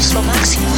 esfuerzo máximo.